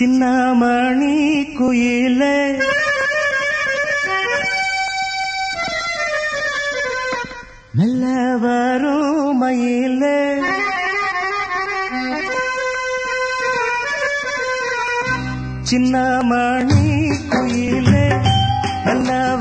சின்னமணி குயிலே. மெல்ல வரும் மயிலே. சின்னமணி குயிலே. மெல்ல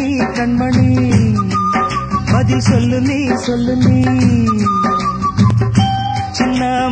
நீ கண்மணி. பதில் சொல்லு நீ சொல்லு நீ. சின்ன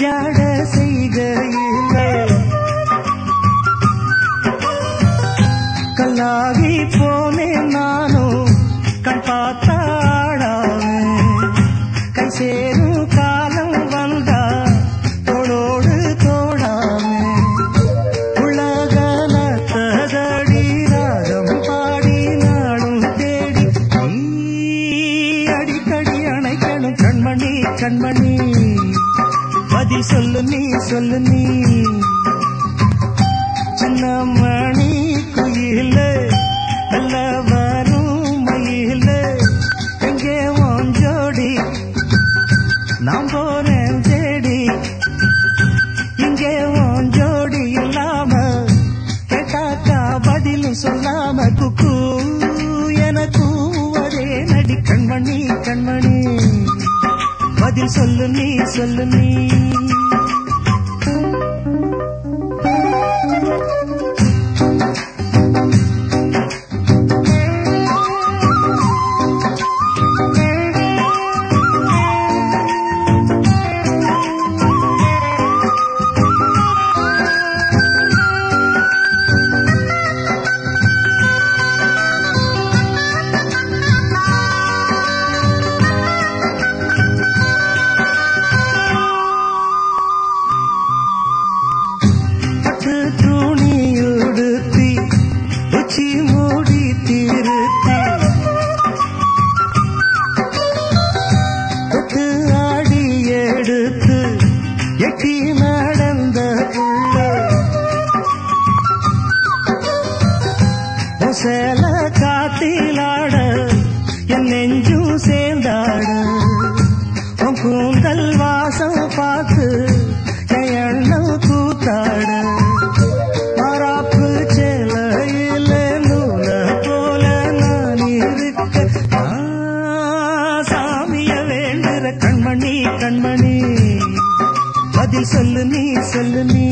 நிஜாட செய்கையில். கல்லாகி போனேன் நானும் கண் பார்த்தாடாவேன் கை சேரும் காலம் வந்தா தோளோடு தோடாமே உலகல ராகம் பாடி நாடும் தேடி அடிக்கடி அணைக்கணும் கண்மணி கண்மணி. சொல்லு நீ சொல்லு நீ. சின்ன மணி குயில நல்ல வரும் மயில. எங்கே உன் ஜோடி? நான் போறேன் தேடி. இங்கே உன் ஜோடி இல்லாம கேட்டாக்கா பதில் சொல்லாம குக்கு. என கூவதே நடி கண்மணி கண்மணி. பதில் சொல்லு நீ சொல்லு நீ. கூந்தல் வாசம் பார்த்து எண்ணம் கூத்தாட மராப்பு சேலையில நூல போல நான் இருக்க. சாமிய வேண்டுற கண்மணி கண்மணி. பதில் சொல்லு நீ சொல்லு நீ.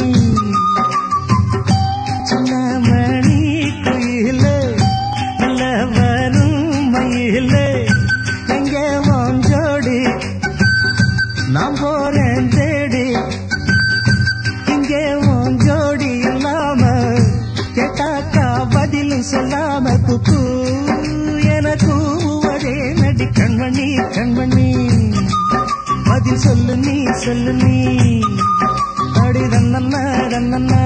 பதில் சொல்லு நீ சொல்லு நீ. அடி தன்னண்ணா தன்னண்ணா